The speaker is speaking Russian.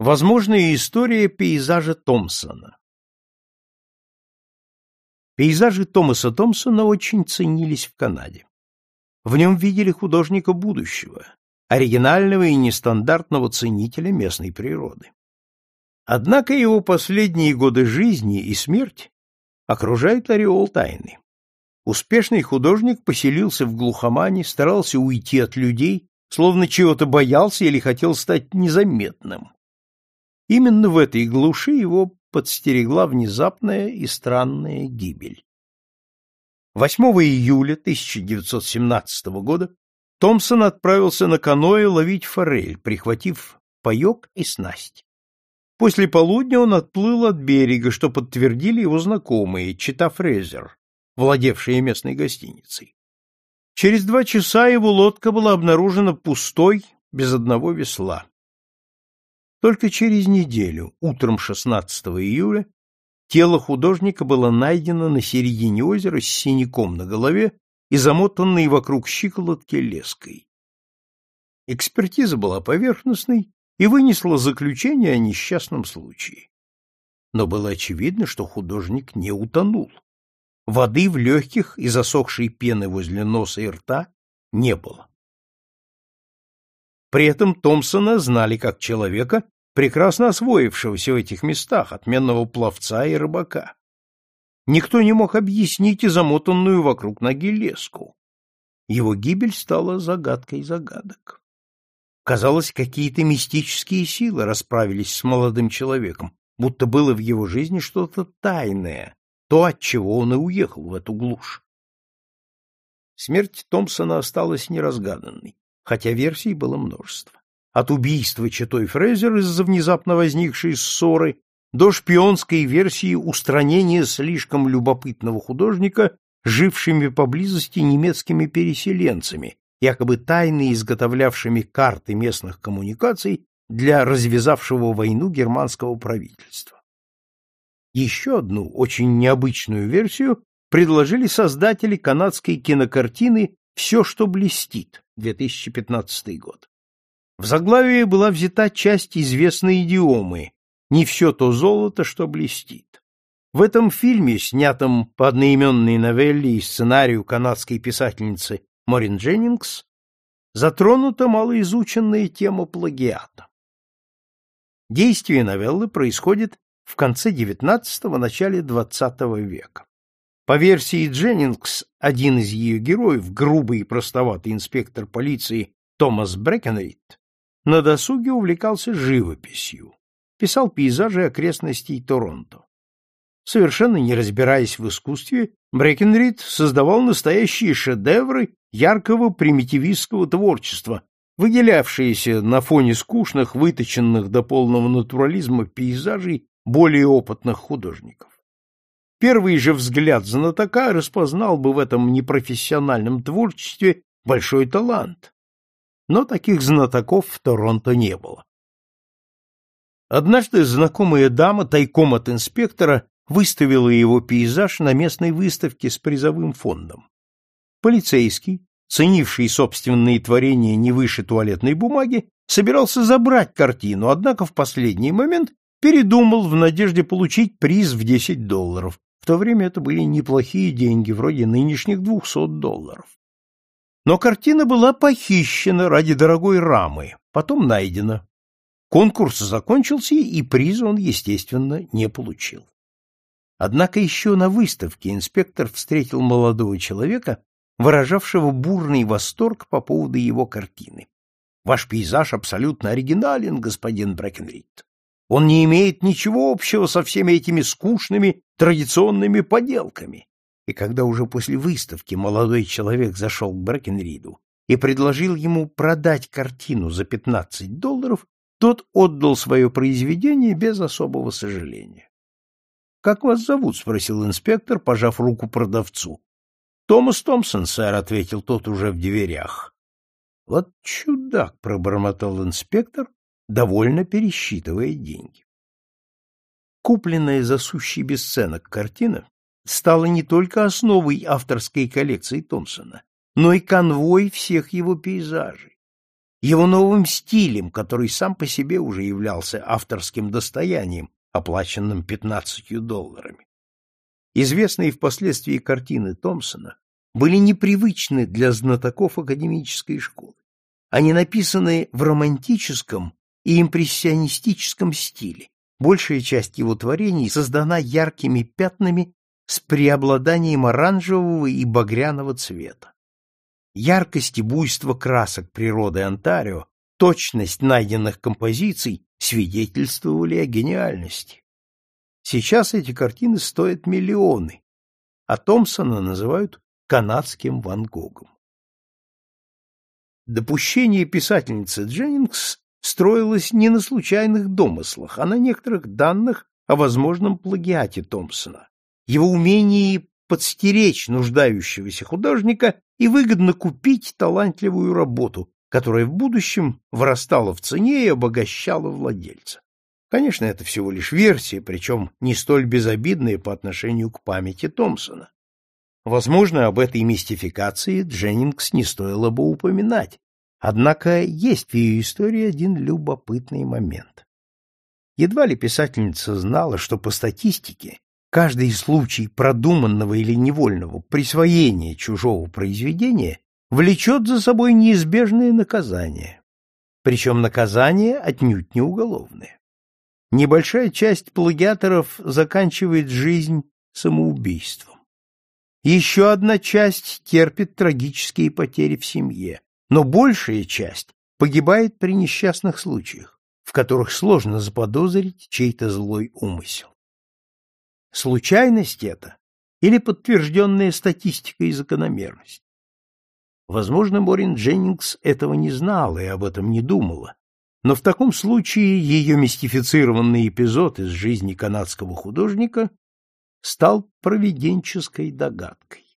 Возможная история пейзажа Томпсона Пейзажи Томаса Томпсона очень ценились в Канаде. В нем видели художника будущего, оригинального и нестандартного ценителя местной природы. Однако его последние годы жизни и смерть окружают ореол тайны. Успешный художник поселился в глухомане, старался уйти от людей, словно чего-то боялся или хотел стать незаметным. Именно в этой глуши его подстерегла внезапная и странная гибель. 8 июля 1917 года Томпсон отправился на каноэ ловить форель, прихватив паек и снасть. После полудня он отплыл от берега, что подтвердили его знакомые, Чита Фрезер, владевшие местной гостиницей. Через два часа его лодка была обнаружена пустой, без одного весла. Только через неделю, утром 16 июля, тело художника было найдено на середине озера с синяком на голове и замотанной вокруг щиколотки леской. Экспертиза была поверхностной и вынесла заключение о несчастном случае. Но было очевидно, что художник не утонул. Воды в легких и засохшей пены возле носа и рта не было. При этом Томпсона знали как человека, прекрасно освоившегося в этих местах, отменного пловца и рыбака. Никто не мог объяснить и замотанную вокруг ноги леску. Его гибель стала загадкой загадок. Казалось, какие-то мистические силы расправились с молодым человеком, будто было в его жизни что-то тайное, то, от чего он и уехал в эту глушь. Смерть Томпсона осталась неразгаданной хотя версий было множество. От убийства Читой Фрезер из-за внезапно возникшей ссоры до шпионской версии устранения слишком любопытного художника жившими поблизости немецкими переселенцами, якобы тайно изготовлявшими карты местных коммуникаций для развязавшего войну германского правительства. Еще одну очень необычную версию предложили создатели канадской кинокартины «Все, что блестит», 2015 год. В заглавии была взята часть известной идиомы «Не все то золото, что блестит». В этом фильме, снятом по одноименной новелле и сценарию канадской писательницы Морин Дженнингс, затронута малоизученная тема плагиата. Действие новеллы происходит в конце XIX – начале XX века. По версии Дженнингс, один из ее героев, грубый и простоватый инспектор полиции Томас Брекенрид, на досуге увлекался живописью, писал пейзажи окрестностей Торонто. Совершенно не разбираясь в искусстве, Брекенрид создавал настоящие шедевры яркого примитивистского творчества, выделявшиеся на фоне скучных, выточенных до полного натурализма пейзажей более опытных художников. Первый же взгляд знатока распознал бы в этом непрофессиональном творчестве большой талант. Но таких знатоков в Торонто не было. Однажды знакомая дама тайком от инспектора выставила его пейзаж на местной выставке с призовым фондом. Полицейский, ценивший собственные творения не выше туалетной бумаги, собирался забрать картину, однако в последний момент передумал в надежде получить приз в 10 долларов, то время это были неплохие деньги, вроде нынешних двухсот долларов. Но картина была похищена ради дорогой рамы, потом найдена. Конкурс закончился, и приз он, естественно, не получил. Однако еще на выставке инспектор встретил молодого человека, выражавшего бурный восторг по поводу его картины. Ваш пейзаж абсолютно оригинален, господин Брэкенрид. Он не имеет ничего общего со всеми этими скучными традиционными поделками. И когда уже после выставки молодой человек зашел к Брэкенриду и предложил ему продать картину за 15 долларов, тот отдал свое произведение без особого сожаления. — Как вас зовут? — спросил инспектор, пожав руку продавцу. — Томас Томпсон, сэр, — ответил тот уже в дверях. — Вот чудак, — пробормотал инспектор довольно пересчитывая деньги. Купленная за сущий бесценок картина стала не только основой авторской коллекции Томпсона, но и конвой всех его пейзажей. его новым стилем, который сам по себе уже являлся авторским достоянием, оплаченным 15 долларами. Известные впоследствии картины Томпсона были непривычны для знатоков академической школы. Они написаны в романтическом и импрессионистическом стиле. Большая часть его творений создана яркими пятнами с преобладанием оранжевого и багряного цвета. Яркость и буйство красок природы Онтарио, точность найденных композиций свидетельствовали о гениальности. Сейчас эти картины стоят миллионы, а Томпсона называют канадским Ван Гогом. Допущение писательницы Дженнингс строилось не на случайных домыслах, а на некоторых данных о возможном плагиате Томпсона, его умении подстеречь нуждающегося художника и выгодно купить талантливую работу, которая в будущем вырастала в цене и обогащала владельца. Конечно, это всего лишь версия, причем не столь безобидная по отношению к памяти Томпсона. Возможно, об этой мистификации Дженнингс не стоило бы упоминать, однако есть в ее истории один любопытный момент. Едва ли писательница знала, что по статистике каждый случай продуманного или невольного присвоения чужого произведения влечет за собой неизбежное наказание, причем наказание отнюдь не уголовное. Небольшая часть плагиаторов заканчивает жизнь самоубийством. Еще одна часть терпит трагические потери в семье, но большая часть погибает при несчастных случаях, в которых сложно заподозрить чей-то злой умысел. Случайность это или подтвержденная статистика и закономерность? Возможно, Морин Дженнингс этого не знала и об этом не думала, но в таком случае ее мистифицированный эпизод из жизни канадского художника стал провиденческой догадкой.